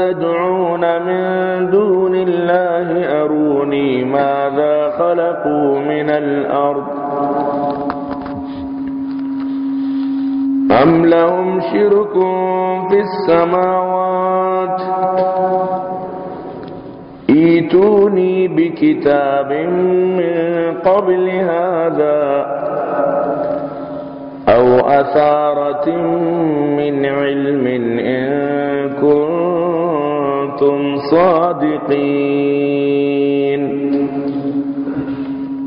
تدعون من دون الله أروني ماذا خلقوا من الأرض أم لهم شرك في السماوات إيتوني بكتاب من قبل هذا أو أثارة من علم إن كنتم صادقين.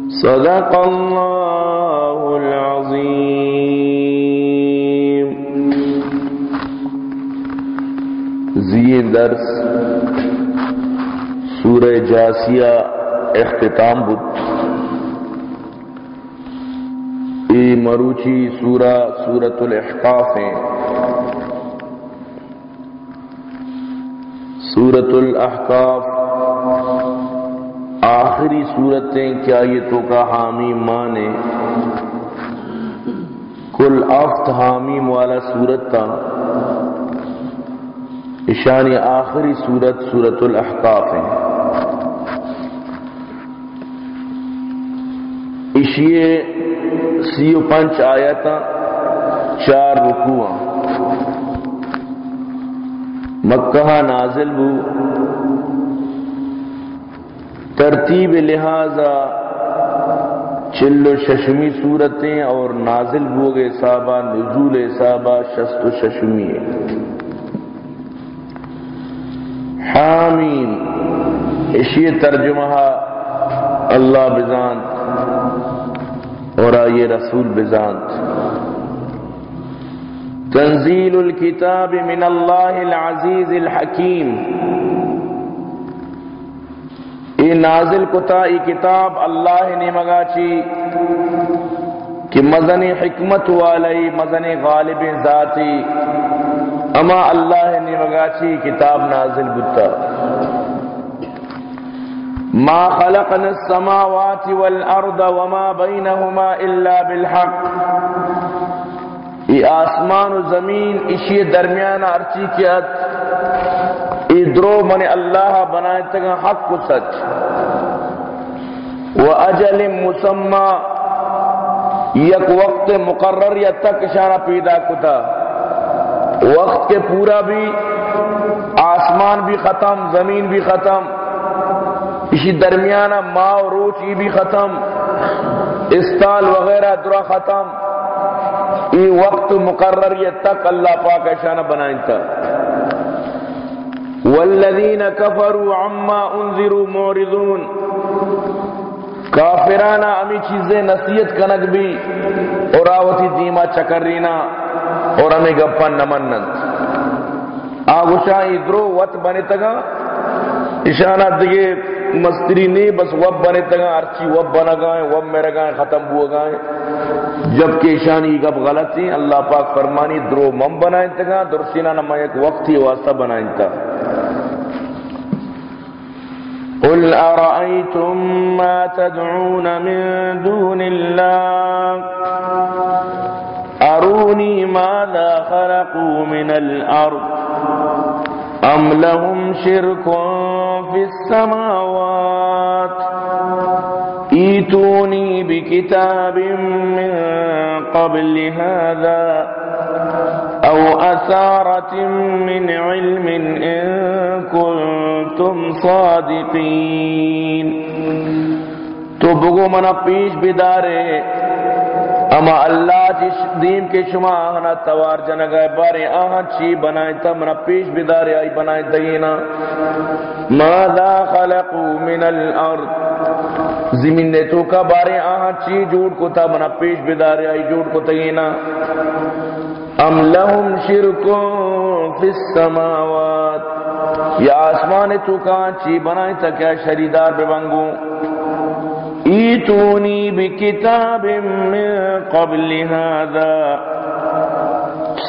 صدق الله العظيم. زی درس سورہ جاسیہ اختتام بدھ ای مروچی سورہ سورت الاحقاف ہیں. سورت الاحقاف آخری صورتیں کیا یہ تو کا حامی مانے کل آفت حامیم والا صورت تھا۔ اشانی آخری صورت سورت الاحقاف ہیں اشیے سیو پنچ آیتا چار رکوع مکہ نازل بو ترتیب لہذا چلو ششمی صورتیں اور نازل بوگے صحابہ، نزول صحابہ شست و ششمی۔ حامیم۔ اشی ترجمہ اللہ بزانت اور آئیے رسول بزانت۔ تنزیل الكتاب من اللہ العزیز الحکیم ای نازل کتا ای کتاب اللہ نے مگا چی کہ مزن حکمت والی مزن غالب ذاتی، اما اللہ نے مگا چی کتاب نازل بتا ما خلقنا السماوات والارض وما بينهما الا بالحق۔ ای آسمان و زمین اسی درمیان ارچی کیت ای درو من اللہ بنائے تگا حق کو سچ۔ و اجل مسمى یک وقت مقرر یا تک شانہ پیدا کتا۔ وقت کے پورا بھی، آسمان بھی ختم، زمین بھی ختم۔ اسی درمیانہ ماں و روچ یہ بھی ختم۔ استال وغیرہ درا ختم۔ یہ وقت مقرر یہ تک اللہ پاک شانہ بنائیں تھا والذین کفروا عما انذروا معرضون کافرانہ امی چیزیں نصیحت کنک بھی اور آوتی دیما چکرینا اور ہمیں گپا نمنند آگوشا ادرو وط بنے تگا اشانہ دیگے مستری نہیں بس وب بنے تگا ارچی وب بنا گائیں وب میرے گائیں ختم ہوا گائیں جبکہ اشانی گب غلط تھی، اللہ پاک فرمانی، درو مم بنائیں تگا درسینا نما ایک وقت ہی واسطہ بنائیں تا قل أرأيتم ما تدعون من دون الله أروني ماذا خلقوا من الأرض أم لهم شرك في السماوات؟ ايتوني بكتاب من قبل هذا أو أثارة من علم إن كنتم صادقين. تو بگو منا پیش اما اللہ جس دین کے شما آہنا توار جنگائے بارے آہاں چی بنائیں تا منا پیش بدارے آئی بنائیں دینا ماذا خلقو من الارض؟ زمین نے تو کا بارے آہاں چی جوڑ کو تا منا پیش بدارے آئی جوڑ کو دینا ام لهم شرکوں فی السماوات۔ یا آسمان تو کا چی بنائیں تا کیا شریدار بے بنگوں ایتونی بکتاب من قبل هذا.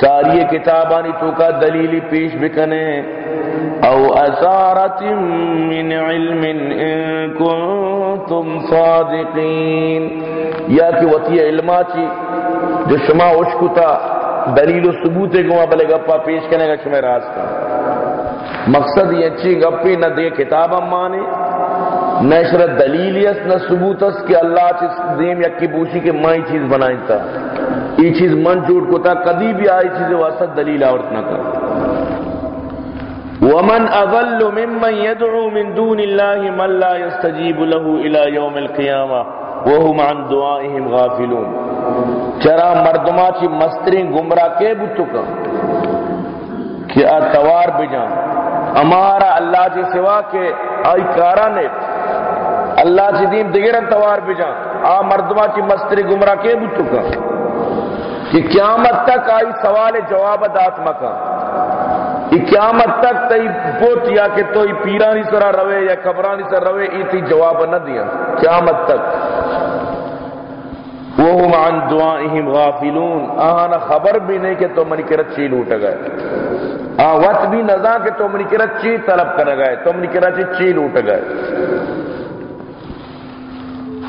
ساری کتابانی تو کا دلیلی پیش بکنے. او اثارت من علم ان کنتم صادقین. یا کہ وطی علما چی جو شما اشکتا دلیل و ثبوت گوا بلے گپا پیش کرنے گا شما راز کا مقصد یہ اچھی گپی نہ دے کتاب مانے. نہ شرط دلیلیت، نہ ثبوتس کہ اللہ چیز دیم یا کی بوشی کے مائی چیز بنائی تا۔ یہ چیز من جوڑ کو تا، کدی بھی آئی چیز واسط دلیل آورت نہ کر۔ ومن اضل ممن يدعو من دون الله من لا يستجيب له الى يوم القيامه وهم عن دعائهم غافلون۔ چرا مردما چی مستری گمراہ کے بتو کا؟ کہ اتوار بجان ہمارا اللہ کے سوا کے آئی کارا نے اللہ چی دیم دگرن توار بجان آ مردما چی مستری گمراہ کے بتو کا کہ قیامت تک آئی سوال جواب دات مکا. یہ قیامت تک تئی بوت یا کہ تو پیرانی سرا روے یا قبرانی سر روے، ای تی جواب نہ دیا. قیامت تک. وہم عن دعائهم غافلون. آہانا خبر بھی نہیں کہ تو منی کرت چی لوٹ گئے. آوات بھی نظام کہ تو منی کرت چی طلب کر گئے، تو منی کرت چی لوٹ گئے.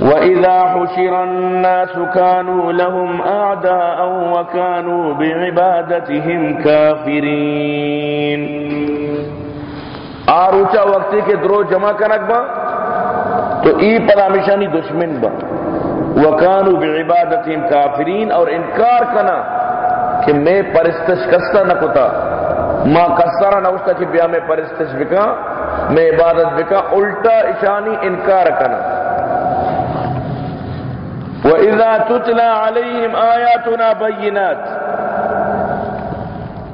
وَإِذَا حُشِرَ النَّاسُ كَانُوا لَهُمْ أَعْدَاءً وَكَانُوا بِعِبَادَتِهِمْ كَافِرِينَ۔ آروچا وقتی کے درو جمع کنک با، تو ای پر ہمیشانی دشمن با۔ وَكَانُوا بِعِبَادَتِهِمْ كَافِرِينَ، اور انکار کنا کہ میں پرستش کستا نہ کتا، ما کسارا نہ استا کہ بیا میں پرستش بکا، میں عبادت بکا، الٹا اشانی انکار کنا۔ وَإِذَا تُتْلَى عَلَيْهِمْ آيَاتُنَا بَيِّنَاتٍ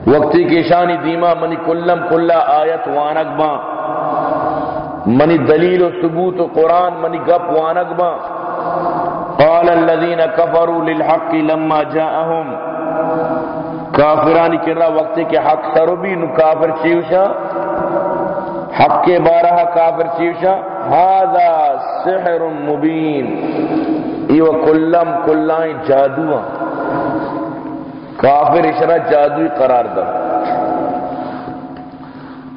وقتی کی شانی دیما منی کلم کلا آیت وانک با، منی دلیل و ثبوت و قرآن منی گپ وانک با۔ قال الذين كفروا للحق لما جاءهم کافرانی کرا وقتی کے حق سرو بھی، نو کافر چیوشا۔ حق کے بارہ کافر چیوشا۔ هذا سحر مبین۔ یہ کلم کلائیں جادو کافر اشرا جادوی قرار دا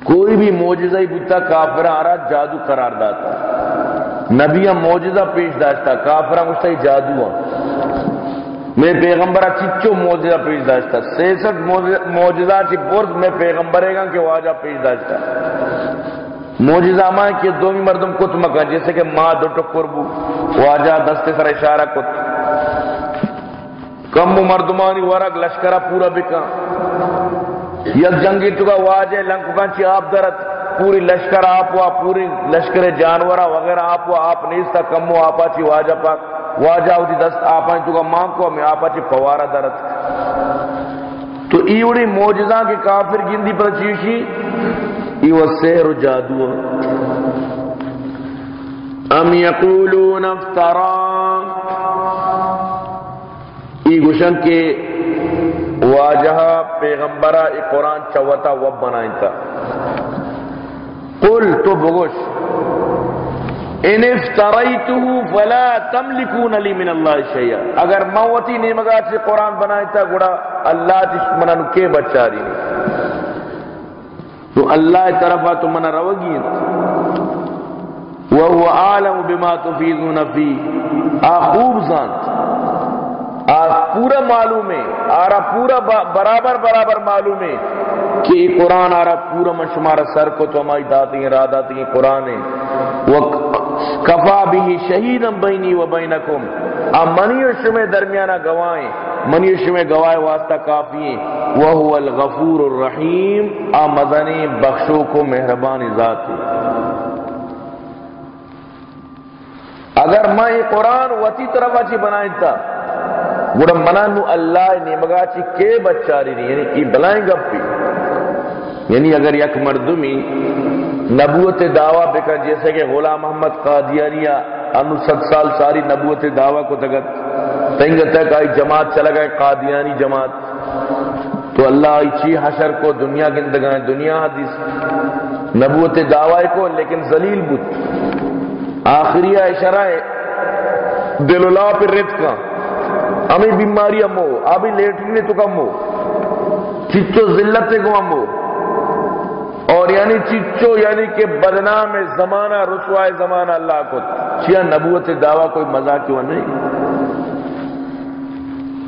کوئی بھی موجزہ ہی بتا کافر آ رہا جادو قرار داتا۔ نبی موجزہ پیش داشتا کافر مجھتا ہی جادو میں پیغمبرہ چچو موجزہ پیش داشتا؟ سیسٹھ موجزہ چی برد میں پیغمبرے گا کہ واجہ پیش داشتا۔ موجزہ ماں کہ دومی مردم کت مکا جیسے کہ ماں دو ٹکر بو۔ واجہ دستے سر اشارہ کت۔ کم مردمانی ورق لشکرہ پورا بکا۔ یک جنگی چکا واجہ لنکو کانچی آپ درت پوری لشکر آپ وا، پوری لشکر جانورہ وغیرہ آپ وا، آپ نیستا کمو آپا چی واجہ پاک۔ واجہ ہوتی جی دست آپا چکا ماں کو میں آپا چی پوارا درت تو ایوڑی موجزہ کی کافر گندی پر چیشی ایو سحر جادو ام یقولون افتران ای گوشن کے واجہ پیغمبرہ ای قرآن چوتا وب بنائیں تا قل تو بگوش. ان افتریتو فلا تملکون لی من اللہ شیئا. اگر موتی نیمگا سے قرآن بنائیں تا گوڑا اللہ جس نو کے بچا رہی تو اللہ طرفا تو منع روگی وهو عالم بما تفیدون فی۔ آ خوب زانت آ پورا معلوم ہے۔ آرا پورا برابر برابر معلوم ہے کہ یہ قرآن آرا پورا مشمار سر کو تو ہماری داتی ہیں را داتی ہیں۔ قرآن ہے وہ کفا بھی شہیدم بینی و بینکم۔ آ منی و شمع درمیانہ گوائیں منیش میں گواہ واسطہ کافی وہ الغفور الرحیم۔ آمدن بخشو کو مہربان ذات اگر میں قرآن وتی طرف اچھی بنائیں گوڑا منا نو اللہ نے مگا چی کے بچاری نہیں یعنی کی بلائیں گپی یعنی اگر یک مردمی نبوت دعویٰ بکا، جیسے کہ غلام محمد قادیانیہ انو ست سال ساری نبوت دعویٰ کو تگت تنگ تک آئی جماعت چلا گئے، قادیانی جماعت۔ تو اللہ چی حشر کو، دنیا گندگائیں دنیا حدیث۔ نبوت دعویٰ کو، لیکن ذلیل بت آخری اشرہ دل اللہ پر رت کا ہمیں بیماری امو، ابھی لیٹری تو کم ہو۔ چچو ذلت کو امو اور یعنی چچو یعنی کہ بدنام زمانہ، رسوائے زمانہ اللہ کو۔ چیا نبوت دعویٰ کوئی مزہ کیوں نہیں؟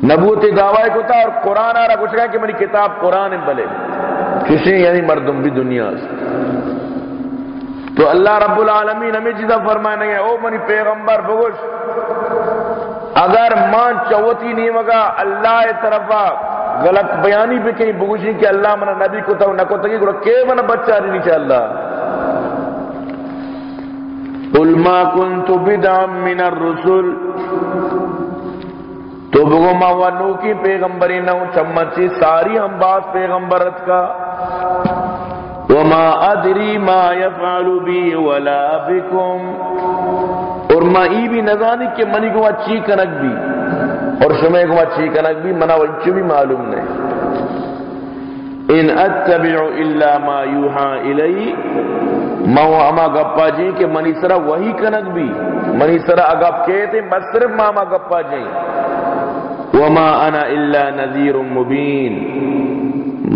نبوت دعوی کو تھا اور قرآن آ رہا کچھ کہا کہ میری کتاب قرآن بلے۔ کسی یعنی مردم بھی دنیا سے۔ تو اللہ رب العالمین ہمیں چیزا فرمائے نہیں ہے او منی پیغمبر بگوش، اگر مان چوتی نہیں مگا، اللہ طرفا غلط بیانی پہ کہیں بگوشی کہ اللہ منا نبی کو تھا نکو تکی گوڑا کہ منا بچہ نہیں چاہ اللہ؟ قل ما كنت بدعا من الرسل تو بگو ما کی پیغمبری نو چمچی ساری ہم بات پیغمبرت کا۔ وما ادری ما يفعل بی ولا بكم۔ اور ما ای بھی نزانی کہ منی کو اچھی کنک بھی۔ اور شمع کو اچھی کنک بھی منا وچ بھی معلوم نہیں۔ ان اتبع الا ما یوحا الی۔ مو اما گپا جی کہ منی سرا وہی کنک بھی۔ منی سرا اگپ کہتے بس صرف ماما گپا جی۔ وما انا الا نذیر مبین.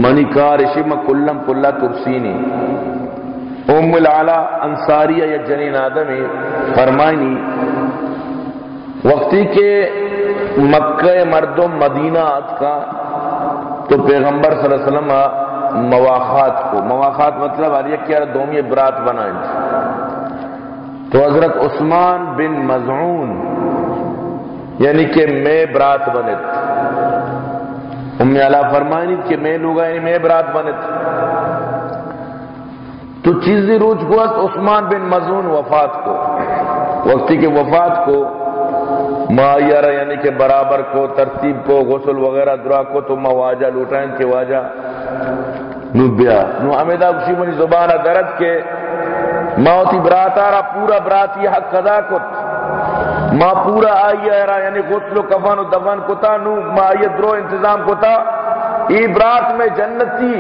منی کار شم کلم کلا ترسینی. ام العلا انصاریہ یا جنین آدمی فرمائنی، وقتی کے مکہ مردم مدینہ کا، تو پیغمبر صلی اللہ علیہ وسلم مواخات کو، مواخات مطلب آریا کیا دومی برات بنائیں۔ تو حضرت عثمان بن مزعون یعنی کہ میں برات بنت۔ ام علا فرمائنی کہ میں لوگا یعنی میں برات بنت۔ تو چیزی روج کو عثمان بن مزون وفات کو، وقتی کے وفات کو معیار یعنی کہ برابر کو، ترتیب کو، غسل وغیرہ درا کو، تو ما واجہ لوٹائیں کے واجہ نو بیا۔ نو امیدہ کسی منی زبانہ درد کے موتی براتارا پورا براتی حق قضا کت۔ ما پورا آئی ایرا یعنی غسل و کفن و دفن کتا، نو ما آئی درو انتظام کتا۔ ای برات میں جنت تھی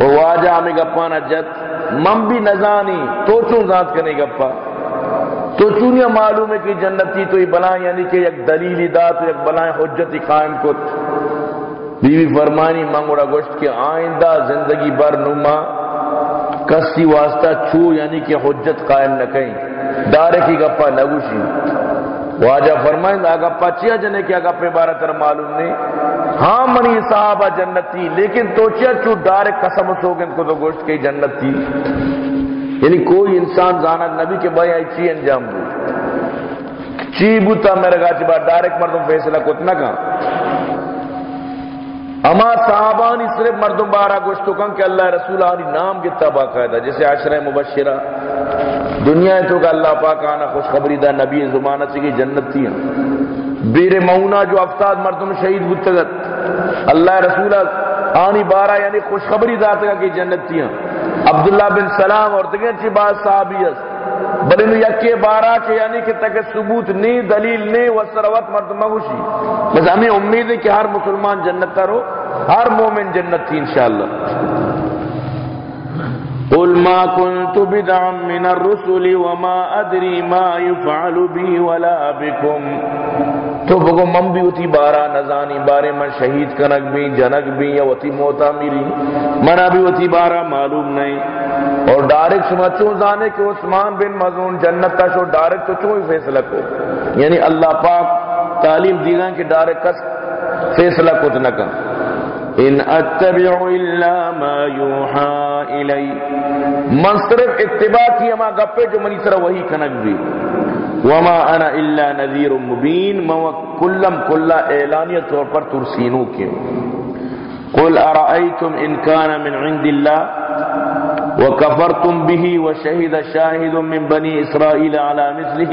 وہ واجہ ہمیں گپانا جت من بھی نزانی تو چون ذات کرنے گپا؟ تو چونیا معلوم ہے کہ جنت تھی تو یہ بلائیں یعنی کہ یک دلیلی دا تو یک بلائیں حجتی قائم کت۔ بیوی فرمانی منگوڑا گوشت کہ آئندہ زندگی بر نما کسی واسطہ چھو یعنی کہ حجت قائم نہ کہیں دارے کی گپا نگوشی واجہ فرمائیں دا گپا چیا جنے کیا گپے بارہ تر معلوم نہیں۔ ہاں منی صحابہ جنت تھی، لیکن تو چیا چو دارے قسم سوگن کو تو گوشت کی جنت تھی۔ یعنی کوئی انسان زانا نبی کے بھائی آئی چی انجام دو چی بوتا میرے گا چی ڈائریکٹ مردم فیصلہ کتنا کہاں۔ اما صحابانی صرف مردم بارہ گوشتو کن کہ اللہ رسول آنی نام گتا باقاعدہ جیسے عشرہ مبشرہ۔ دنیا ہے تو کہ اللہ پاک آنا خوشخبری دا نبی زمانہ چکی جنت تھی۔ بیر مونا جو افتاد مردم شہید بتگت اللہ رسول آنی بارہ یعنی خوشخبری داتا کہ جنت تھی۔ عبداللہ بن سلام اور تکیں چی بات صحابیت بل انو یکی بارہ کے یعنی کہ تک ثبوت نی، دلیل نی، وسروت مردم مگوشی بس ہمیں امید ہے کہ ہر مسلمان جنت کرو ہر مومن جنت تھی انشاءاللہ۔ قل ما كنت بدعا من الرسل وما ادري ما يفعل بي ولا بكم. تو بگو من بھی اتی بارا نزانی، بارے من شہید کنک بھی، جنک بھی، یا اتی موتا میری. منا بھی اتی بارا معلوم نہیں. اور ڈائریکٹ شما چون زانے کہ عثمان بن مزون جنت کا شو ڈائریکٹ تو چون فیصلہ کو. یعنی اللہ پاک تعلیم دیگا کہ ڈائریکٹ کس فیصلہ کو تنکا ان اتبع الا ما یوحا الی من صرف اتباع کی اما گپے جو منی طرح وہی کنک بھی وما انا الا نذیر مبین مو کلم کلا اعلانیہ طور پر ترسینو کے۔ قل ارائیتم ان کان من عند اللہ وكفرتم به وشهد شاهد من بني إسرائيل على مثله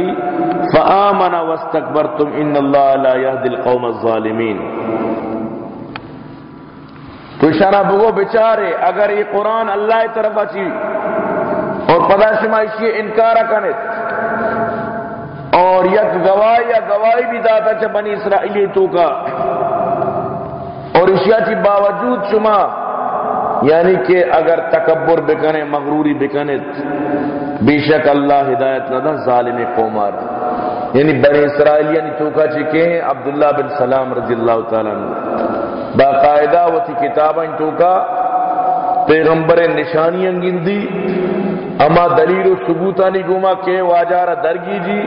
فآمن واستكبرتم إن الله لا يهدي القوم الظالمين تو اشارہ بگو بچارے اگر یہ قرآن اللہ طرف اچھی اور پدا شما اسی انکار کنت اور یک گواہی یا گواہی بھی داتا چا بنی اسرائیلی تو کا۔ اور اشیاء چی باوجود شما یعنی کہ اگر تکبر بکنے، مغروری بکنے بے شک اللہ ہدایت نہ ظالم قومار یعنی بنی اسرائیل یعنی چوکا چکے ہیں، عبداللہ بن سلام رضی اللہ تعالیٰ عنہ۔ باقاعدہ وہ تھی کتابیں چوکا پیغمبر نشانی انگندی اما دلیل و ثبوتانی گما کہ واجارہ درگی جی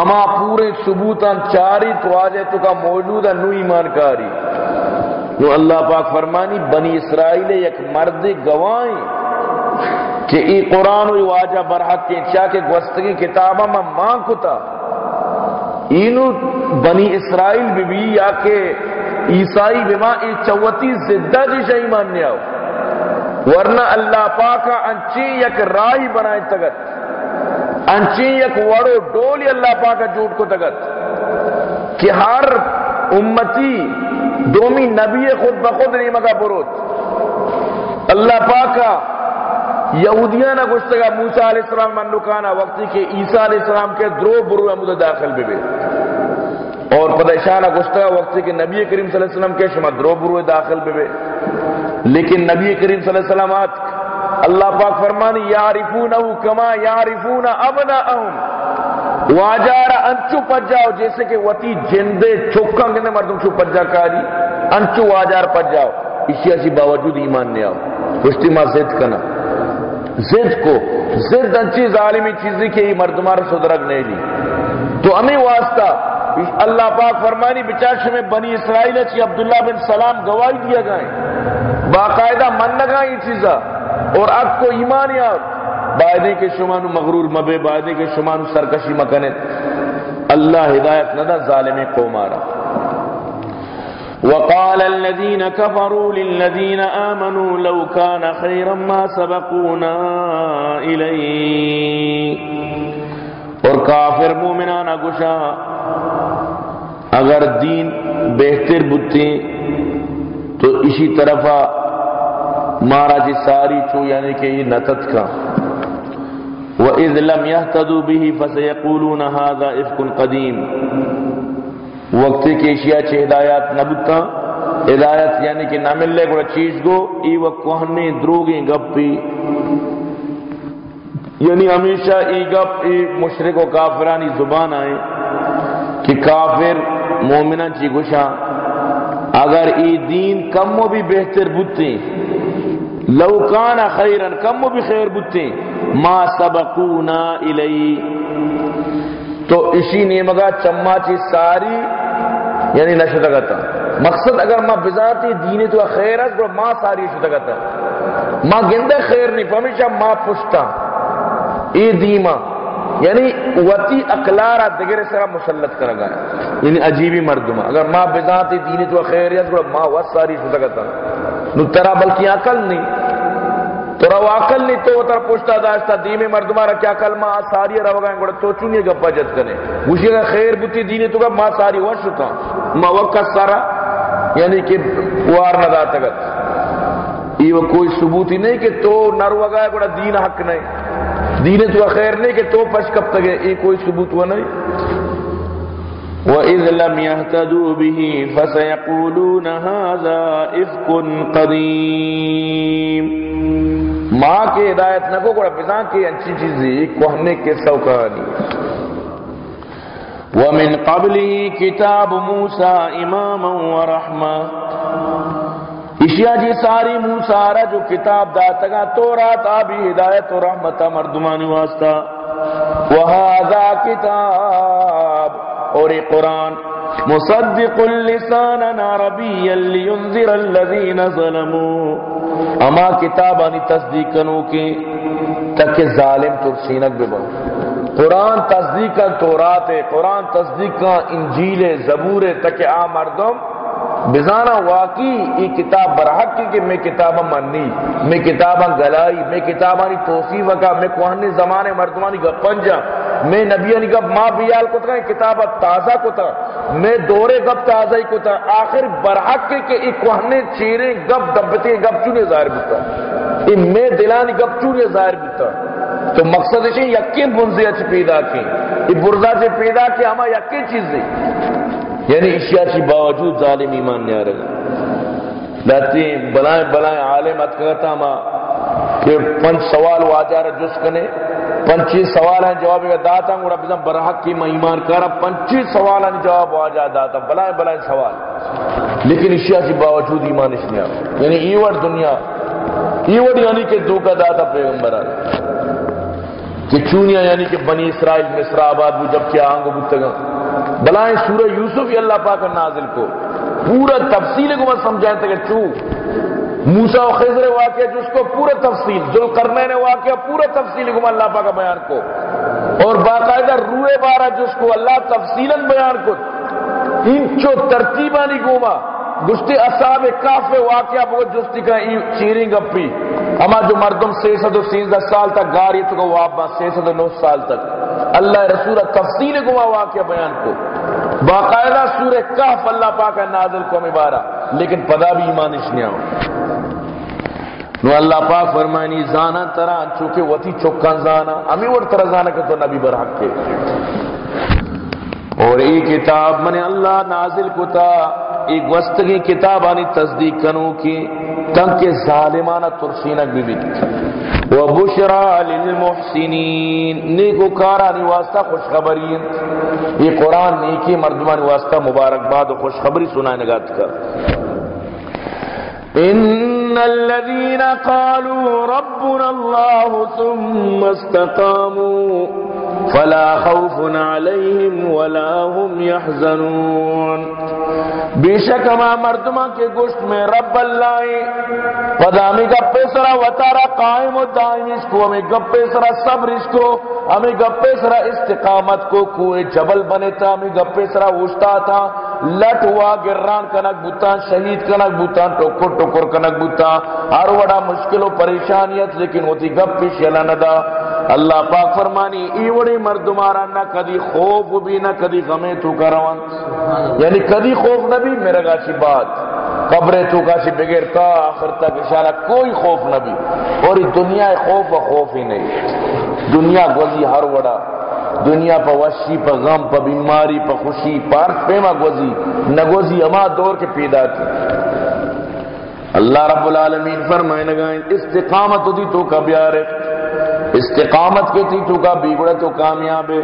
اما پورے ثبوتان چاری تو آجے تو کا موجود ہے نو ایمان کاری۔ جو اللہ پاک فرمانی، بنی اسرائیل یک مرد گوائیں کہ ای قرآن و واجہ برحق کے چاہ کے گوستگی کتابہ میں ماں کتا۔ اینو بنی اسرائیل بھی بھی یا کہ عیسائی بما ای چوتی زدہ جی شاہی ماننے آؤ۔ ورنہ اللہ پاکا انچی یک رائی بنائیں تگت۔ انچی یک وڑو ڈولی اللہ پاکا جوٹ کو تگت۔ کہ ہر امتی دومی نبی خود بخود نہیں مگا بروت اللہ پاکا یہودیاں نہ گشتگا موسیٰ علیہ السلام من لکانا وقتی کہ عیسیٰ علیہ السلام کے درو برو مدد داخل بھی بے۔ اور پدشانہ گشتگا وقتی کہ نبی کریم صلی اللہ علیہ وسلم کے شما درو برو داخل بھی بے لیکن نبی کریم صلی اللہ علیہ وسلم آت اللہ پاک فرمانی یارفونہو کما یارفون ابناءہم واجارا انچو پجاؤ جیسے کہ وطی جندے چھکاں گنے مردم چھو پجا کاری، انچو واجار پجاؤ اسی اسی باوجود ایمان نے آؤ. کشتی ماں زد کنا. زد کو، زد انچی ظالمی چیزی کہ یہ مردمار صدرک نہیں لی تو ہمیں واسطہ اللہ پاک فرمانی بچاش میں بنی اسرائیل چی عبداللہ بن سلام گواہی دیا گئے۔ باقاعدہ من لگا یہ چیزا اور اب کو ایمان یا بائدے کے شمانو مغرور مبے بائدے کے شمانو سرکشی مکنے۔ اللہ ہدایت ندا ظالم قومارا وقال الذين كفروا للذين آمنوا لو كان خيرا ما سبقونا إليه اور کافر مومنانا گشا اگر دین بہتر بتے تو اسی طرفا مارا جی ساری چو یعنی کہ یہ نتت کا۔ وَإِذْ لَمْ يَهْتَدُوا بِهِ فَسَيَقُولُونَ هَذَا إِفْكٌ قَدِيمٌ۔ وقت کے اشیاء چھے ہدایات نبتا ہدایت یعنی کہ نہ مل لے گوڑا چیز گو، ای وقت کوہنے دروگیں گپی۔ یعنی ہمیشہ ای گپ، ای مشرق و کافرانی زبان آئے۔ کہ کافر مومنہ چی گشا اگر ای دین کم بھی بہتر بوتے لوکان خیرن کم بھی خیر بوتے ما سبقونا الی۔ تو اسی نیمگا چما چی ساری یعنی نشدگتا مقصد اگر ما بذاتی دینی تو خیر ہے ما ساری شدگتا ما گندے خیر نہیں پمیشہ ما پشتا۔ ای دیما۔ یعنی وتی اقلارا دگر سرا مسلط کر گا۔ یعنی عجیبی مردما اگر ماں بذات دینی تو خیریت گڑا ماں وس ساری شدگتا نو ترا بلکہ عقل نہیں۔ ترا عقل نہیں تو ترا پوچھتا داشتا دیمی مردما را کیا کل ماں ساری رو گئے گڑا تو چونی گپا جت کنے گوشی کا خیر بوتی دینی تو گا ماں ساری وش کا ماں وقت سارا؟ یعنی کہ وار نہ دا تگت یہ کوئی ثبوت ہی نہیں کہ تو نر وگا گڑا دین حق نہیں۔ دین تو خیر نہیں کہ تو پش کب تک ہے؟ یہ کوئی ثبوت ہوا نہیں۔ وَإِذْ لَمْ يَهْتَدُوا بِهِ فَسَيَقُولُونَ هَذَا إِفْكٌ قَدِيمٌ۔ ماں کے ہدایت نہ کو گوڑا بزان کی انچی چیزی کوہنے کے سو کہانی وَمِن قَبْلِهِ كِتَابُ مُوسَى إِمَامًا وَرَحْمًا اشیاء جی ساری موسارا جو کتاب داتگا تو رات آبی ہدایت و رحمت مردمانی واسطہ۔ وہذا کتاب، اور یہ قرآن۔ مصدق اللسان عربی لینذر الذین ظلموا اما کتابانی تصدیق کنو کی تک ظالم ترسینک بے بہو قرآن تصدیق کا تورات ہے، قرآن تصدیق کا انجیل زبور تک آ مردم بزانا واقعی، یہ کتاب برحق کی کہ میں کتابہ مننی میں کتابہ گلائی، میں کتابانی توصیف کا میں کوہنی زمانے مردمانی گپ پنجا، میں نبیانی گپ ماں بیال کو تھا کتابہ تازہ کو تھا میں دورے گپ تازہ ہی کو تھا آخر برحق کے کہ یہ کوہنے چیرے گپ دبتے گپ چونے ظاہر بتا یہ میں دلانی گپ چونے ظاہر بتا تو مقصد ہے یقین بنزی اچھ پیدا کی، یہ برزا سے پیدا کی ہما یقین چیز دی یعنی اشیاء چی باوجود ظالم ایمان نہیں آ لاتی بلائیں بلائیں عالم اتکتا ما کہ پنچ سوال واجہ رہا جس کنے۔ پنچی سوال ہیں جواب کا داتا ہوں۔ رب زم برحق کی میں ایمان کرا پنچی سوال ہیں جواب واجہ داتا بلائیں بلائیں سوال۔ لیکن اشیاء چی باوجود ایمان اس نہیں آ یعنی ایوڑ دنیا ایوڑ یعنی کہ دو داتا پیغمبر آ کہ چونیا یعنی کہ بنی اسرائیل، مصر آباد، وہ جب کیا آنگو بتگا بلائیں سورہ یوسف اللہ پاک نازل کو۔ پورا تفصیل کو میں سمجھائیں تھا کہ چو موسا و خضر واقعہ جس کو پورا تفصیل ذل کرنے نے واقعہ پورا تفصیل کو اللہ پاک بیان کو۔ اور باقاعدہ روئے بارہ جس کو اللہ تفصیل بیان کو۔ ان چو ترتیبہ نہیں گوما۔ گشتی اصحاب کاف واقعہ بہت جستی کا چیرنگ گپی اما جو مردم سی سد و سیزدہ سال تک گاری تو وابا سی سد و نو سال تک۔ اللہ رسول تفصیل گوا واقعہ بیان کو۔ باقاعدہ سورہ کہف اللہ پاک نازل کو مبارہ لیکن پدا بھی ایمان اشنیا ہو نو اللہ پاک فرمائنی زانا ترا، چونکہ وتی چوکان زانا امی وڑ ترا زانا کہ تو نبی برحق کے۔ اور ای کتاب من اللہ نازل کتا ایک وستگی کتاب آنی تصدیق کنو کی تنک ظالمانہ ترسینک بھی بیت و بشرا للمحسنین نیکو کارا واسطہ خوشخبرین۔ یہ قرآن نیکی مردمان واسطہ مبارکباد و خوشخبری سنائے نگات کر۔ ان الذين قالوا ربنا الله ثم استقاموا۔ فلا خوف عليهم ولا هم يحزنون. بے شک ہما مردما کے گوشت میں رب اللہ پدامی گپے سرا وطارا قائم و دائم اس کو، ہمیں گپے سرا صبر اس کو، ہمیں گپے سرا استقامت کو، کوئے جبل بنے تھا، ہمیں گپے سرا اوشتا تھا لٹ ہوا گران کنک بوتا شہید کنک بوتا ٹوکر ٹوکر کنک بوتا ہر وڑا مشکل و پریشانیت لیکن ہوتی گپ پیش یلا ندا۔ اللہ پاک فرمانی ایوڑی مردمارا نہ کدی خوف بھی نہ کدی غمے تو کروان یعنی کدی خوف نہ بھی میرا گاچی بات۔ قبرے تو کاشی بغیر تا آخر تک اشارہ کوئی خوف نہ بھی۔ اور دنیا خوف و خوف ہی نہیں۔ دنیا گوزی ہر وڑا۔ دنیا پا وشی پا غم، پا بیماری، پا خوشی پار پیما گوزی، نگوزی، اما دور کے پیدا کی۔ اللہ رب العالمین فرمائے نگائیں استقامت دی تو کا بیارے استقامت کے تھی تو کا بیگڑے تو کامیاب ہے۔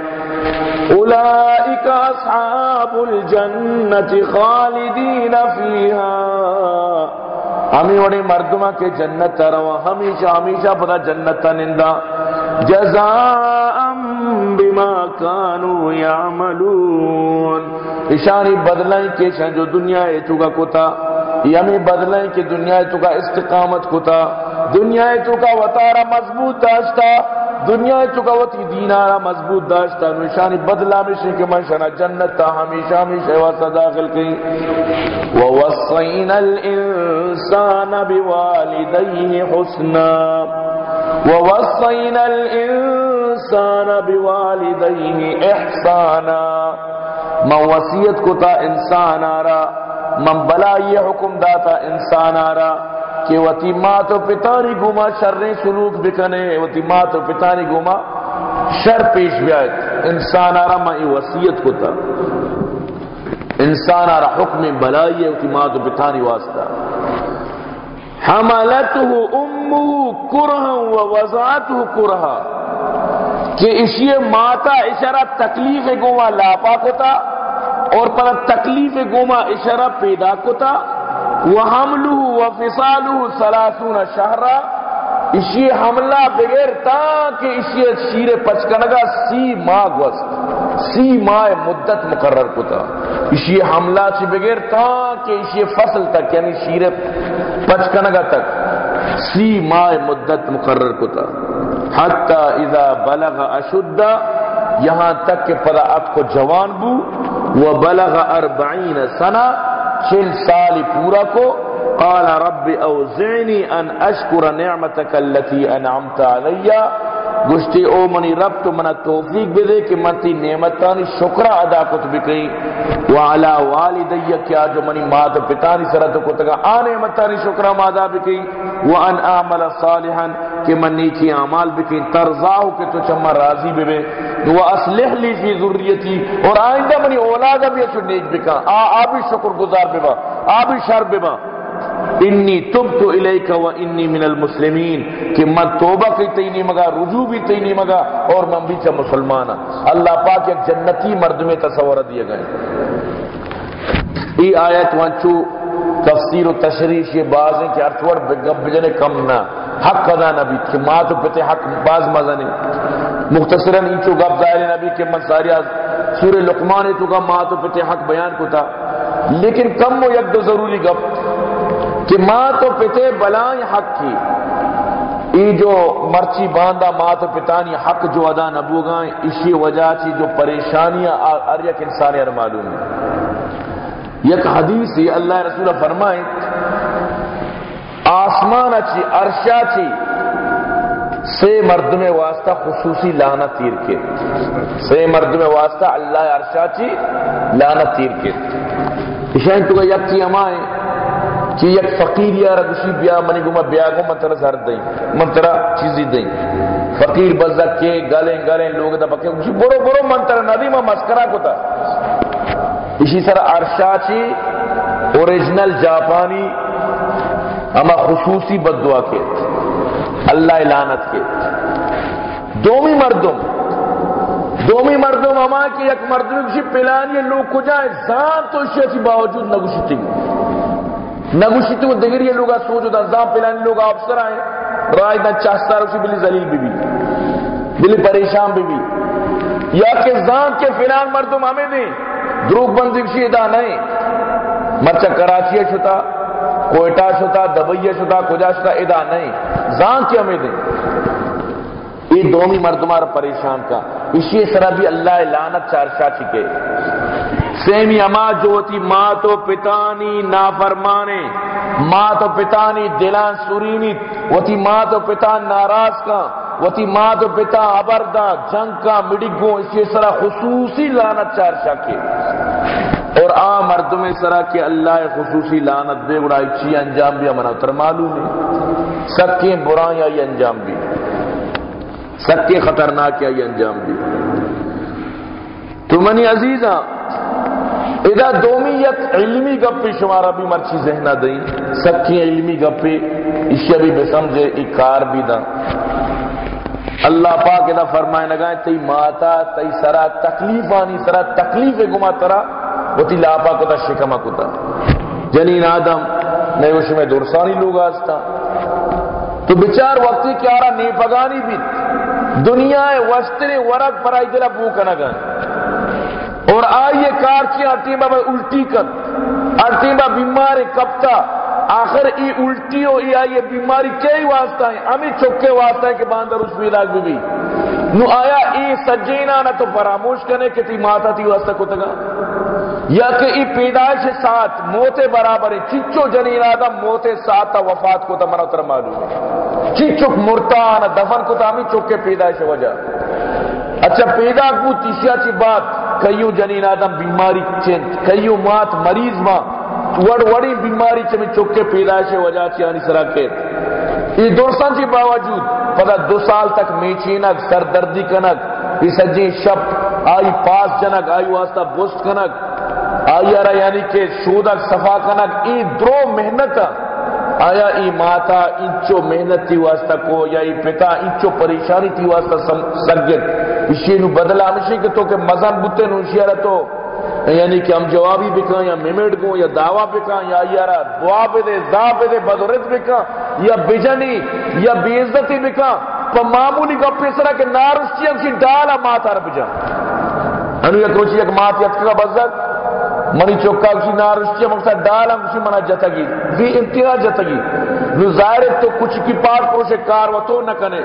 اولئک اصحاب الجنت خالدین فیہا۔ ہمیں وڑی مردمہ کے جنت تروا ہمیشہ ہمیشہ پتا جنت تا نندا۔ جزاء بما كانوا يعملون. اشاری بدلائیں کے شان جو دنیا ہے تو کا کوتا یمی بدلائیں کہ دنیا ہے تو کا استقامت کوتا۔ دنیا ہے تو کا وطارہ مضبوط داشتا، دنیا ہے تو کا وطی دینارہ مضبوط داشتا۔ نشانی بدلا مشن کے منشنا جنت تا ہمیشہ ہمیشہ واسطہ داخل کی۔ وَوَصَّيْنَا الْإِنسَانَ بِوَالِدَيْهِ حُسْنًا۔ وَوَصَّيْنَا الْإِنسَانَ بِوَالِدَيْهِ احسانا۔ من وسیعت کو تا انسان آرا، من بلا یہ حکم داتا انسان آرا کہ وتی ماں تو پتانی گما شر سلوک بکنے وتی ماں تو پتانی گما شر پیش بیائت انسان آرا میں وسیعت کو تا انسان آرا حکم بلائی ہے وتی ماں تو پتانی واسطہ۔ حملته امه کرہا و وضعته کرہا کہ اسی ماتا اشارہ تکلیف گوما لاپا کو تا اور پر تکلیف گوما اشارہ پیدا کو تا وحمله وفصاله ثلاثون شهرا اسی حملہ بغیر تا کہ اسی شیر پچکنگا سی ماہ گوست سی ماہ مدت مقرر کو تا اسی حملہ سے بغیر تا کہ اسی فصل تک یعنی شیر پچکنگا تک سی ماہ مدت مقرر کو تا حتی اذا بلغ اشدہ یہاں تک کہ پدا اب کو جوان بو، وہ بلغ اربعین سنہ، چل سال پورا کو، قال رب اوزعنی ان اشکر نعمتک اللتی انعمت علیہ گشتی او منی رب تو منا توفیق بے دے کہ من تی نعمتانی شکرہ ادا کت بکئی وعلا والدی کیا جو منی ماں تو پتانی سرت کو تگا آ نعمتانی شکرہ ما ادا بکئی وان اعمل صالحا کہ من نیکی اعمال بکئی ترزاہو کہ تو چما راضی بے بے۔ و لی فی ذریتی اور آئندہ منی اولادا بھی اچھو نیک بکا آ آبی شکر گزار بے با۔ آبی شر بے با۔ انی تبت الیک و انی من المسلمین، کہ من توبہ کی تی نہیں مگا، رجوع بھی تی نہیں مگا، اور من بھی چا مسلمان اللہ پاک ایک جنتی مرد میں تصور دیے گئے۔ ای آیت وانچو، تفسیر و تشریح یہ باز ہیں کہ ارتور گب بجنے کم نہ۔ حق ادا نبی، کہ ماں تو پتے حق باز مزہ نہیں۔ مختصراً انچو گب ظاہر نبی، کہ من ساری سور لقمان تو کا ماں تو پتے حق بیان کو تھا لیکن کم و یک دو ضروری گپ۔ کہ ماں تو پتے بلائیں حق کی۔ ای جو مرچی باندھا ماں تو پتانی حق جو ادا نبو گائیں اسی وجہ چی جو پریشانیاں ار یک انسان ار معلوم ہے یک حدیث اللہ رسول فرمائیں آسمان اچھی عرشا چی سے مرد میں واسطہ خصوصی لانا تیر کے۔ سے مرد میں واسطہ اللہ عرشا چی لانا تیر کے۔ اشائیں تو یک چی امائیں کہ یک فقیر یا رگشی بیا منی گما بیا گو من ترہ زہر دیں من ترہ چیزی دیں۔ فقیر بزک کے گلیں گلیں، لوگ دا بکے اسی برو برو من ترہ ندی ما مسکرہ کو تا اسی سر عرشا چی اوریجنل جاپانی اما خصوصی بددعا کے۔ اللہ لعنت کے۔ دومی مردم۔ دومی مردم اما کی یک مردم کسی پلانی لوگ کو جائیں زان تو اسی باوجود نگوشتی نگوشتی دگر یہ لوگ سوچو دا زان پلانی لوگ افسر آئیں۔ رائے دا چاہتا رسی بلی زلیل بی بی بلی پریشان بی بی یا کہ زان کے فلان مردم ہمیں دیں۔ دروگ بندی کسی ادا نہیں۔ مرچہ کراچی شتا، کوئٹہ شتا دبئی شتا، کجا شتا ادا نہیں۔ زان کے ہمیں دیں۔ یہ دومی مردمار پریشان کا۔ اسی طرح بھی اللہ لعنت چارشا چکے۔ سیمی اما جو ہوتی ماں تو پتانی نافرمانے ماں تو پتانی دلان سورینی وتی ماں تو پتا ناراض کا وتی ماں تو پتا ابردا جنگ کا مڈگو اسی طرح خصوصی لعنت چارشا کے اور آ مرد میں سرا کہ اللہ خصوصی لعنت دے گڑا اچھی انجام بھی ہمارا اتر معلوم ہے۔ سب کے برائیاں یہ انجام بھی۔ سب کے خطرناک یہ انجام بھی۔ تو منی عزیزاں ادا دومیت علمی گپی شمارا بھی مرچی ذہنہ دئی سب کی علمی گپی اشیا بھی بے سمجھے اکار بھی دا اللہ پاک ادا فرمائے لگائیں تی ماتا تی سرا تکلیف آنی سرا، تکلیف گما ترا، وہ تی لاپا کو تا شکما کو تا جنین آدم نئے وش میں درسانی لوگ آستا تو بچار وقتی کیا رہا، نیپگانی بھی۔ دنیا وشتر ورق پر آئی دلہ بو کنگا اور آئیے کار کی میں الٹی کر۔ ارٹیمہ بیمار کپتا آخر ای الٹی ہو، ای آئیے بیماری کئی واسطہ ہیں ہمیں چکے واسطہ ہیں کہ باندر اس بھی لاگ بھی۔ نو آیا ای سجینا نہ تو فراموش کرنے کہ تی ماتا تھی واسطہ کو تگا۔ یا کہ ای پیدائش ساتھ موتے برابر ہے۔ چچو جنین آدم موتے ساتھ تا وفات کو تا منا اتر معلوم ہے۔ چچک مرتان دفن کو تا ہمیں چکے پیدائش وجہ۔ اچھا پیدا کو تیسیا چی بات۔ کئیوں جنین آدم بیماری چنت کئیوں مات مریض ماں وڑ وڑی بیماری چمی چکے پیدائش وجہ چی آنی سرا کے۔ یہ دوستان چی باوجود، پدا دو سال تک میچینک، سردردی کنک یہ سجی شپ، آئی پاس جنک، آئی واسطہ بوسٹ کنک، آئی آرہ یعنی کہ شودک، صفا کنک، ای درو محنت، آیا ای ماتا انچو محنت تی واسطہ کو، یا ای پتا انچو پریشانی تی واسطہ سرگت اسی نو بدلا ہمشی کہ تو کہ مزن بوتے نو اسی آرہ تو یعنی کہ ہم جوابی بکا یا میمڑ گو یا دعویٰ بکا یا یارا دعا پہ دے، دا پہ دے بدورت بکا یا بجنی یا بیعزتی بکا پا معمولی کا پیسرا کہ نارسچی سی ڈالا مات رب جا انو یا کوچی یک مات یتک کا بزد منی چوکا کسی نارسچی ہمشی ڈالا کسی منا جتا گی بھی انتہا جتا گی نو ظاہر تو کچھ کی پاٹ پروشے کار و تو نہ کنے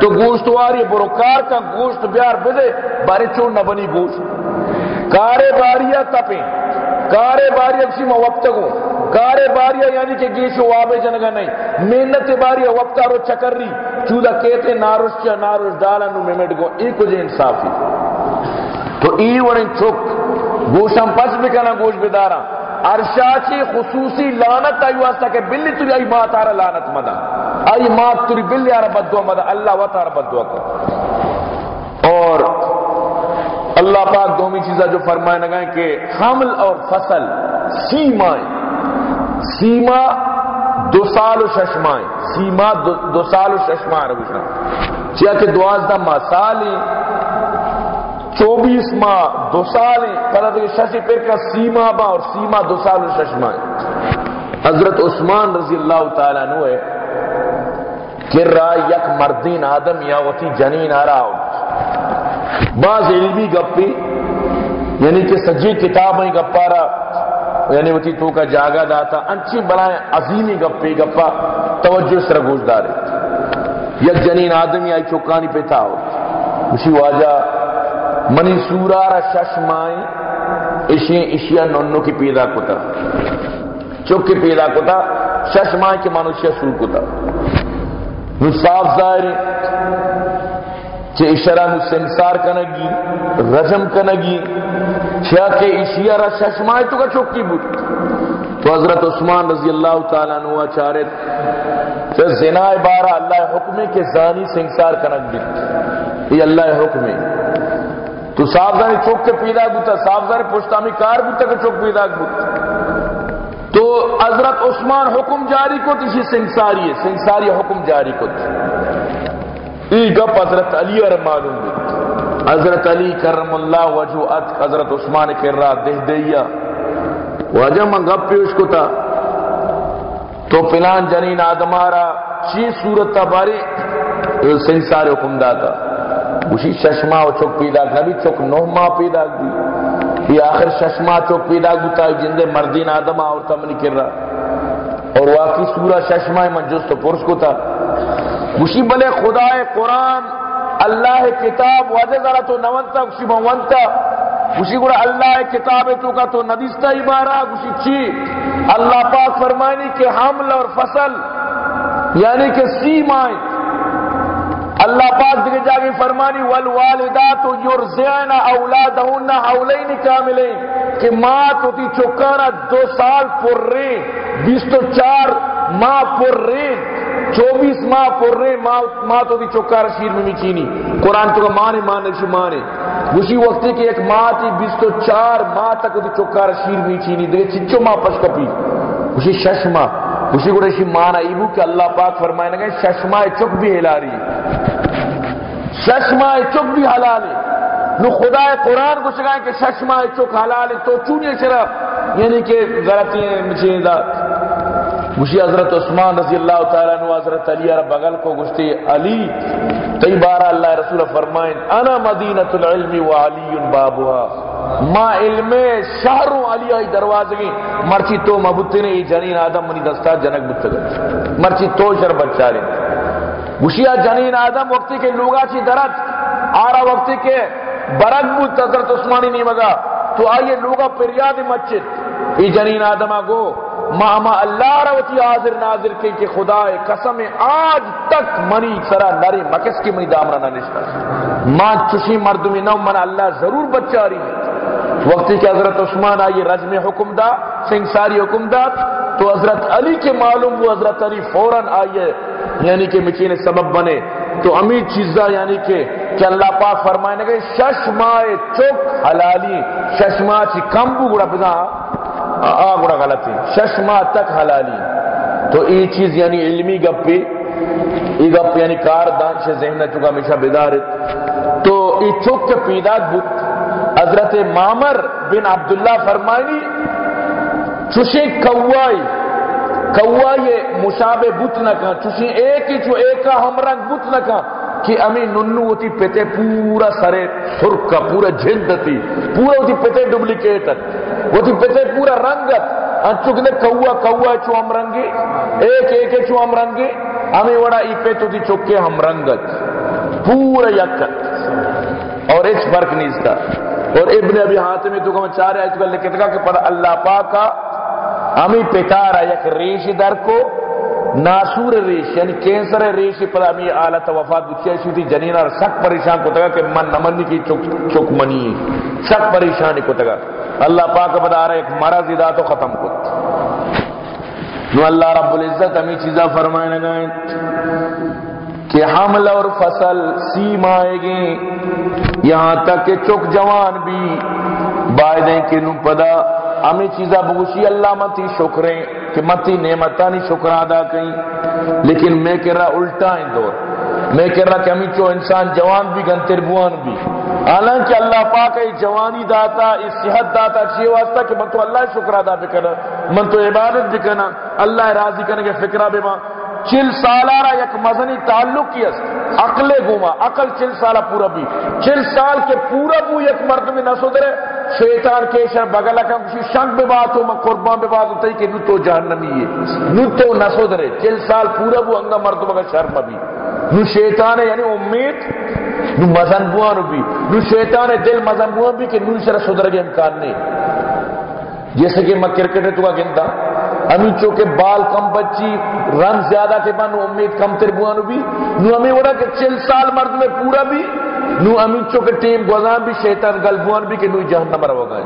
تو گوشت واری برو کار کا گوشت بیار بدے بارے چون نہ بنی گوشت کارے باریا تپیں کارے باری اکسی میں وقت کو کارے باری یعنی کہ گیشو وابے جنگا نہیں محنت باری وقت رو چکر ری چودہ کہتے ناروش چیا ناروش ڈالا نو میمٹ گو ای کچھ انصافی تو ای ورن چک گوشم پس بکنا گوش بدارا ارشاچی خصوصی لانت آئی واسطہ کہ بلی تری آئی مات آرہ لانت مدا آئی مات تری بلی آرہ بدعا مدا اللہ و تعالی بدعا کر. اور اللہ پاک دومی چیزہ جو فرمائے نگائیں کہ حمل اور فصل سیمائیں سیما دو سال و ششمائیں سیما دو دو سال و ششمائیں ربشنا چیا کہ دوازدہ ماہ سالی چوبیس ماہ دو سال ششی پھر کا سیما با اور سیما دو سال و حضرت عثمان رضی اللہ تعالیٰ نو ہے کر رہا یک مردین آدم یا وتی جنین آ رہا بعض علمی گپی یعنی کہ سجی کتاب ہی گپا رہا یعنی وتی تو کا جاگا داتا۔ انچی بلائیں عظیمی گپی گپا۔ توجہ سر گوش دارے۔ یک جنین آدمی آئی چوکانی پہ تھا۔ اسی واجہ منی سورارا ششمائیں اشیں اشیا نونو کی پیدا کتا۔ چک کی پیدا کتا ششمائیں کے منوشیا سور کتا۔ نو صاف ظاہر چے اشارہ نو سنسار کنگی، رجم کنگی۔ چیا کہ اشیا را ششمائیں تو کا چک کی بود۔ تو حضرت عثمان رضی اللہ تعالیٰ نو چارت پھر زنا بارہ اللہ حکمے کے زانی سنسار کنگ بھی یہ اللہ حکمے۔ تو صافداری چوک کے پیدا گتا صافداری پشتامی کار گتا کہ چوک پیدا گتا تو حضرت عثمان حکم جاری کو تیسی سنگساری ہے سنگساری حکم جاری کو ای گپ حضرت علی اور معلوم حضرت علی کرم اللہ وجہ ات، حضرت عثمان کر رہا دہ دیا وجہ من گپ پیوش کو تھا۔ تو فلان جنین آدمارا چی صورت تا باری حکم داتا۔ اسی ششما و چک پیدا نبی چک نو ماہ پیدا دی۔ یہ آخر ششما چک پیدا گتا جندے مردین آدم اور تمنی کر رہا۔ اور واقعی سورہ ششما من جس تو پرس کو تھا اسی بلے خدا قرآن، اللہ کتاب وجہ ذرا تو نونتا اسی مونتا اسی گڑا اللہ کتاب تو کا تو ندیستا عبارہ اسی چی؟ اللہ پاک فرمائنی کہ حمل اور فصل یعنی کہ سی مائیں اللہ پاک دیکھے جاگی فرمانی والوالدات یرزعن اولادہن حولین کاملین کہ ماں تو تی چکانا دو سال پر رہے، بیس تو چار ماں پر رہے، چوبیس ماہ پر رہے، ماں تو تی چکارا شیر میں میچینی قرآن تو کا مانے مانے شی مانے اسی وقت کہ ایک ماں تھی، بیس تو چار ماہ تک تی چکارا شیر میں میچینی دیکھے چچو ماں پش کپی۔ اسی شش ماہ اسی کو ایسی مانا ایبو کہ اللہ پاک فرمائے، نگے ششمائے چک بھی ہلا رہی ششمائے چک بھی حلال ہے۔ نو خدا قرآن کو سکھائیں کہ ششمائے چک حلال ہے تو چونی شرف یعنی کہ غلطی مجھے داد مجھے حضرت عثمان رضی اللہ تعالیٰ نو حضرت علی رب بغل کو گشتے علی۔ تی بارہ اللہ رسول فرمائیں، انا مدینت العلم و علی بابوها ما علم شہر و علی آئی دروازگی مرچی تو مبتے نے جنین آدم منی دستا جنک بتگت مرچی تو شر بچا رہے گوشیا جنین آدم وقتی کے لوگا چی درد، آرا وقتی کے برگ بود حضرت عثمانی نہیں تو آئیے لوگا پریاد مسجد۔ ای جنین آدم گو ماما اللہ روتی حاضر ناظر کے کہ خدا قسم آج تک منی سرا نری مکس کی منی دامرہ نہ نشتا۔ ماں چشی مردمی نو من اللہ ضرور بچا رہی ہے وقتی کہ حضرت عثمان آئیے رجم حکم دا، سنگساری حکم دا، تو حضرت علی کے معلوم وہ حضرت علی فوراً آئیے یعنی کہ مچین سبب بنے۔ تو امیر چیزا یعنی کہ کہ اللہ پاک فرمائے نگے ششمائے چک حلالی ششما چی کم بو گڑا بدا آ گڑا غلطی۔ ششما تک حلالی۔ تو یہ چیز یعنی علمی گپی یہ گپ یعنی کار دان سے ذہن چکا ہمیشہ بیدارت۔ تو یہ چک کے پیدا بت حضرت مامر بن عبداللہ فرمائنی چوشیں کوائی۔ کوائی مشابہ بت نہ کہاں۔ چوشیں ایک ہی چو ایک کا ہم رنگ بت نہ کہاں۔ کہ امی ننو ہوتی پیتے پورا سرے سرک کا، پورا جھند تھی۔ پورا ہوتی پیتے ڈبلیکیٹ۔ ہوتی پیتے پورا رنگت انچو ہاں کنے کوا کوا چو ہم رنگی۔ ایک ایک چو ہم رنگی۔ امی وڑا ای پیتو تھی چکے ہم رنگت پورا یکت اور ایک فرق نہیں اس کا اور ابن ابی حاتمی تو کم چارے آئے تو لکھت گا کہ پر اللہ پاک کا ہمیں پتارا یک ریش در کو ناسور ریش یعنی کینسر ریش پر ہمیں آلت وفات بچے ایسی تھی جنین اور سک پریشان کو تگا کہ من نمنی کی چک, چک منی سک پریشانی کو تگا۔ اللہ پاک بدا رہا ایک مرض ادا تو ختم کت نو اللہ رب العزت ہمیں چیزا فرمائے لگائیں کہ حمل اور فصل سیم آئے گے یہاں تک کہ چک جوان بھی بائدیں کہ نو پدا ہمیں چیزا بگوشی اللہ متی شکریں کہ متی نعمتہ نہیں شکر ادا کہیں لیکن میں کہہ رہا الٹا ہیں دور۔ میں کہہ رہا کہ ہمیں چو انسان جوان بھی گنتر بوان بھی۔ حالانکہ اللہ پاک ہے، جوانی داتا، اس صحت داتا اچھی واسطہ کہ من تو اللہ شکر ادا بھی کرنا من تو عبادت بھی کرنا، اللہ راضی کرنے کے فکرہ بھی ماں چل سالارا یک مزنی تعلق کی اس عقل گوما عقل چل سالہ پورا بھی۔ چل سال کے پورا بو یک مرد میں نہ سدرے۔ شیطان کے شر بغل کم کسی شنگ بے بات ہو میں قربان بے بات ہوتا ہی کہ نو تو جہنمی ہے۔ نو تو نہ سدرے چل سال پورا بو انگا مرد مگر شرم بھی نو شیطان ہے یعنی امید، نو مزن بوان بھی نو شیطان ہے، دل مزن بوان بھی کہ نو شرح سدر کے امکان نہیں۔ جیسے کہ میں کرکٹ تو کا گنتا امی چوکے بال کم بچی، رن زیادہ کے بعد امید کم تر بوانو بھی، نو امی وڑا کہ چل سال مرد میں پورا بھی، نو امی چوکے ٹیم گوزان بھی، شیطان گل بوان بھی کہ نو جہنم رو گئے۔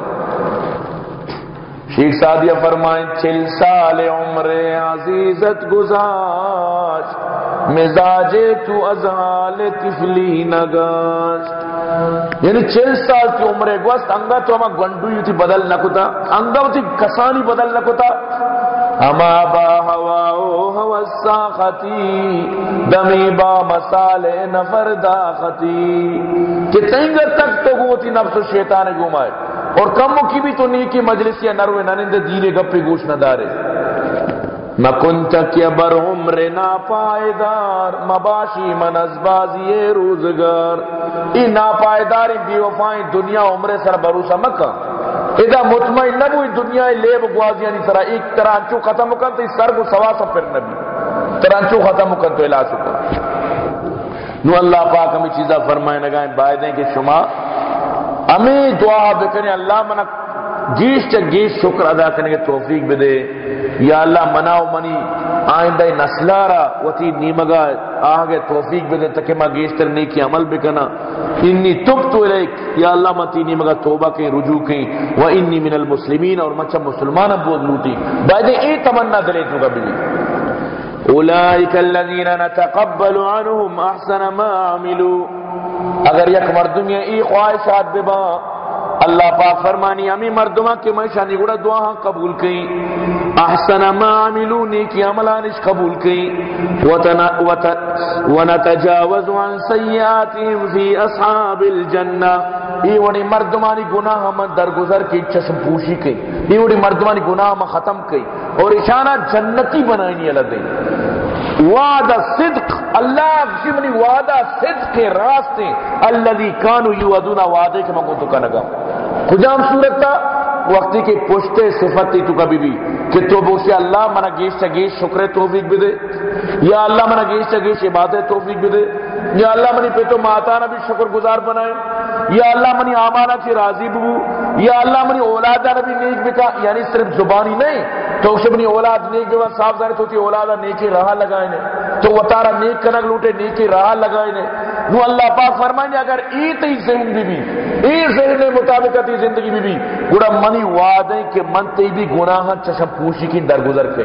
شیخ سادیہ فرمائیں، چل سال عمر عزیزت گزاش، مزاج تو ازال تفلی نگاشت یعنی چل سال کی عمر گوست انگا تو ہما گنڈو تھی بدل نکتا انگا تھی کسانی بدل نکتا ہما با ہوا او ہوا ساختی دمی با مسال نفر داختی. کہ تینگر تک تو گو تھی نفس و شیطان گمائے. اور کم کی بھی تو نیکی مجلس یا نروے ننند دیرے گپے گوش نہ دارے نکنت کیا بر عمر ناپائیدار مباشی من ازبازی روزگار. ای ناپائیداری بی وفائیں دنیا عمر سر بروسہ مکہ. اذا مطمئن نہ ہوئی دنیا لے نہیں سرا ایک ترانچو ختم کن تو اس سر کو سوا سب پھر نبی۔ ترانچو ختم کن تو الہ کن نو اللہ پاک ہمیں چیزہ فرمائے نگائیں بائدیں کہ شما ہمیں دعا بکنے، اللہ منہ گیش چا گیش شکر ادا کرنے کے توفیق بدے۔ یا اللہ مناو منی، آئندہ نسلارا، وتی نیمگا آگے توفیق بدے تکہ ما گیش تر نیکی عمل بکنا انی تب تو الیک، یا اللہ متی نیمگا توبہ کہیں، رجوع کہیں۔ و انی من المسلمین اور مچہ مسلمان بود لوٹی۔ بائدے اے تمنا دلے تو گا بھی اولئک الذین نتقبل عنهم احسن ما عملوا اگر یک مردم یہ ای خواہشات ببا اللہ پاک فرمانی ہمیں مردمہ کے میں شانی گوڑا دعا ہاں قبول کئی احسن ما عملو نیکی عملانش قبول کئی ونتجاوز عن سیئاتهم فی اصحاب الجنہ۔ ای وڑی مردمانی گناہ من درگزر کی چشم پوشی کئی ای وڑی مردمانی گناہ من ختم کئی اور اشانہ جنتی بنائنی اللہ دیں۔ وعدہ صدق، اللہ شمنی وعدہ صدق کے راستے الذي كانوا يوعدون وعدے کے منگو تو کنگا کجام صورت وقتی کے پشتے صفتی تو کبھی بھی، کہ تو بوشی اللہ منا گیش چا گیش شکر، توفیق بھی دے۔ یا اللہ منا گیش چا گیش عبادت، توفیق بھی دے۔ یا اللہ منی پہ تو ماتانا بھی شکر گزار بنائے۔ یا اللہ منی آمانہ چی راضی بو یا اللہ منی اولادہ بھی نیک بکا یعنی صرف زبانی نہیں، تو اسے اپنی اولاد نیک جو صاف ظاہر ہوتی اولاد نیکی راہ لگائے تو وہ تارا نیک کنک لوٹے نیکی راہ لگائے نے۔ نو اللہ پاک فرمائیں اگر ای تی ذہن بھی بھی ای ذہن مطابق تی زندگی بھی بھی گڑا منی وعدیں کہ من تی بھی گناہ چشم پوشی کی درگزر کے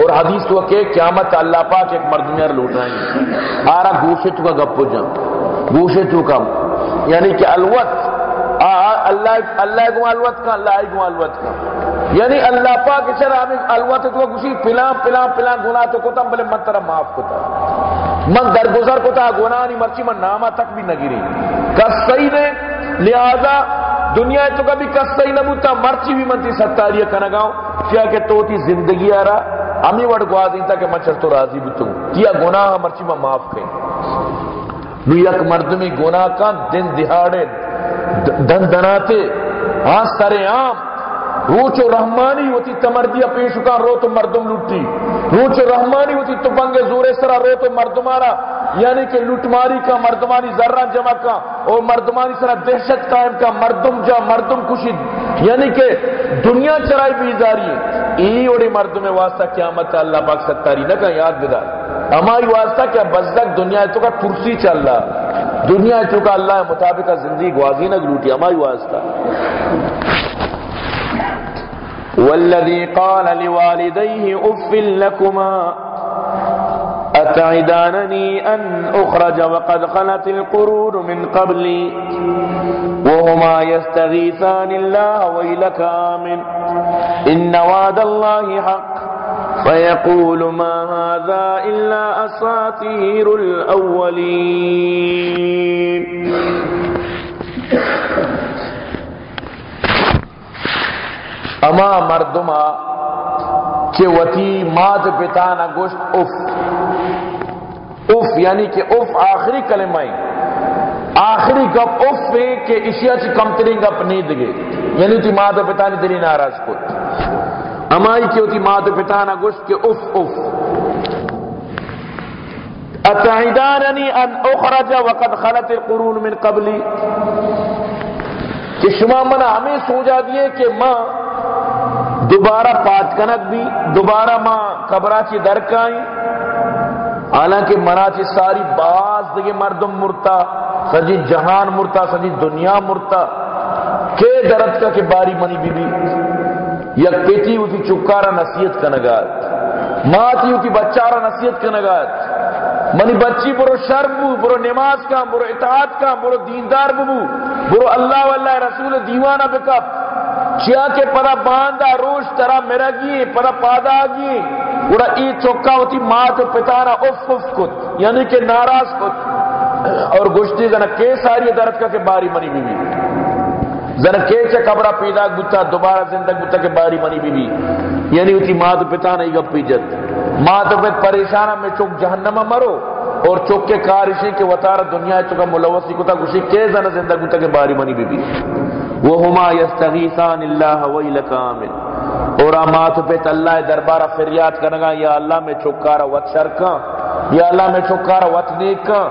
اور حدیث تو کہ قیامت اللہ پاک ایک مردمیار لوٹ رہے ہیں آرہ گوشے تو کا گپ جا گوشے تو کا یعنی کہ الوت۔ اللہ اللہ کو الوت کا اللہ کو الوت کا۔ یعنی اللہ پاک چر ہمیں الوت تو گوشی پلا پلا پلا گناہ تو کوتا بلے من ترہ معاف کوتا من درگزر کوتا گناہ نہیں مرچی، من نامہ تک بھی نہ گری کس نے، لہذا دنیا تو کبھی کس نہ بوتا، مرچی بھی من تی ستاریہ کنگاؤں۔ کیا کہ تو تی زندگی آ رہا ہمیں وڑ گوا دیتا کہ من چر تو راضی بھی تو۔ کیا گناہ مرچی من معاف کریں نو یک مردمی گناہ کا دن دہاڑے دن دناتے ہاں سر عام۔ روچ رحمانی ہوتی تمردیا پیشکا رو تو مردم لٹی روچ رحمانی ہوتی تو بنگے زور سرا رو تو مردمارا یعنی کہ لٹماری کا، مردمانی ذرہ جمع کا۔ اور مردمانی سرا دہشت قائم کا، مردم جا، مردم کشید یعنی کہ دنیا چرائی بیزاری ہے۔ ای اوڑی مردم واسطہ قیامت اللہ پاک ستاری۔ نہ کہ یاد بدار۔ ہماری واسطہ کیا بزدک دنیا تو کا کرسی چل رہا دنیا تو کا اللہ مطابق زندگی گوازی نہ گلوٹی ہماری واسطہ۔ والذي قال لوالديه أف لكما أتعدانني أن أخرج وقد خلت القرون من قبلي وهما يستغيثان الله ويلك آمن. إن وعد الله حق. فيقول ما هذا إلا أساطير الأولين. اما مردما کہ وتی مات پتا نہ گوشت اف۔ اف یعنی کہ اف آخری کلمہ آخری گپ اف ہے کہ اشیا چی کمتری گپ نہیں دگے۔ یعنی تی مات پتا نے دلی ناراض کو امائی کی ہوتی مات پتا نہ گوشت کہ اف اف۔ اتعیداننی ان اخرج وقد خلت القرون من قبلی۔ کہ شما منا ہمیں سوجا دیے کہ ماں دوبارہ پات کنک بھی دوبارہ ماں قبراچی درکائیں حالانکہ مراچی ساری باز دگے مردم مرتا، سجی جہان مرتا، سجی دنیا مرتا۔ کے درد کا کہ باری منی بی بی یک پیٹی ہوتی چکارا نصیحت کا نگات۔ ماں تھی ہوتی بچارا نصیحت کا نگات۔ منی بچی برو شرم بو، برو نماز کا برو اطاعت کا برو دیندار بو برو اللہ واللہ رسول دیوانہ بکپ چیا کے پرا باندھا روش ترا میرا گی، پرا پادا گی۔ پورا ای چوکا ہوتی ماں تو پتانا اف اف کت۔ یعنی کہ ناراض کت۔ اور گشتی زنا کے ساری درد کا کہ باری منی بی بی زنا کے چا قبرہ پیدا گتا، دوبارہ زندگ گتا کہ باری منی بی بی یعنی ہوتی ماں تو پتانا ہی گپی جت۔ ماں تو پت پریشانہ میں چوک جہنمہ مرو۔ اور چوک کے کارشی کے وطار دنیا چوکا ملوثی کتا گشی کے زنا زندگ گتا کہ باری منی بی وہما یستغیثان اللہ ویلک آمن. اور آمات پہ اللہ دربارہ فریاد کرنگا یا اللہ میں چکارا وط شرکا یا اللہ میں چکارا وط نیکا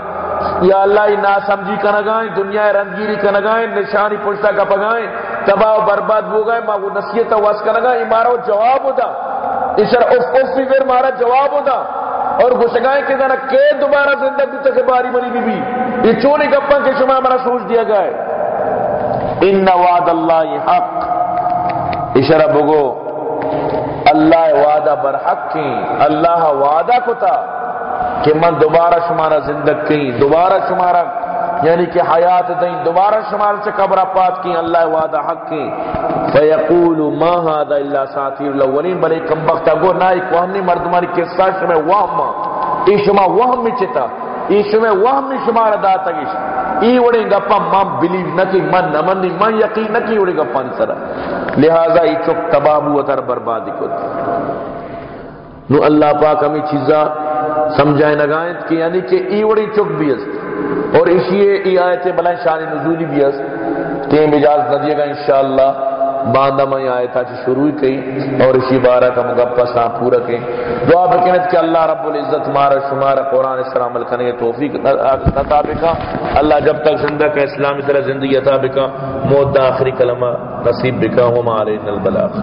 یا اللہ نا سمجھی کنگائیں دنیا رنگیری کنگائیں نشانی پشتا کا پگائیں، تباہ و برباد ہو گئے، ماں وہ نصیحت واس کنگائیں مارا وہ جواب ہوتا اسر اف اف پھر مارا جواب ہوتا اور گھسگائیں کہ ذرا کہ دوبارہ زندگی تک باری منی بی بی یہ چونی گپا کے شما ہمارا سوچ دیا گئے ان وعد اللہ حق. اشارہ بگو، اللہ وعدہ برحق کی، اللہ وعدہ کو تھا کہ من دوبارہ شمارا زندگ کی، دوبارہ شمارا یعنی کہ حیات دیں، دوبارہ شمار سے قبر پات کی، اللہ وعدہ حق کی۔ فیقول ما هذا الا ساتیر الاولین، بلے کم بختہ گو نا ایک وہمی مردمانی قصہ شمع وہم ای شما وہم چتا ای شما وہم شمار داتا گیش ای وڑے گپا من بلیو نکی من نمنی من یقین نکی وڑے گپا انسرا لہذا ای چک تباہ تر بربادی کو نو اللہ پاک ہمیں چیزا سمجھائیں نگائیں کہ یعنی کہ ای وڑی چک بھی است اور اسی ای آیت بلائیں شان نزولی بھی است تیم اجازت نہ دیے گا انشاءاللہ باندہ میں آئے تھا چی شروع کی اور اسی بارہ کا مگبہ ساں پورا کئی۔ دعا بکنت کہ اللہ رب العزت مارا شمارا قرآن اس طرح عمل کرنے توفیق عطا بکا اللہ جب تک زندہ کا اسلامی طرح زندگی عطا بکا موت آخری کلمہ نصیب بکا ہم علیہ البلاغ۔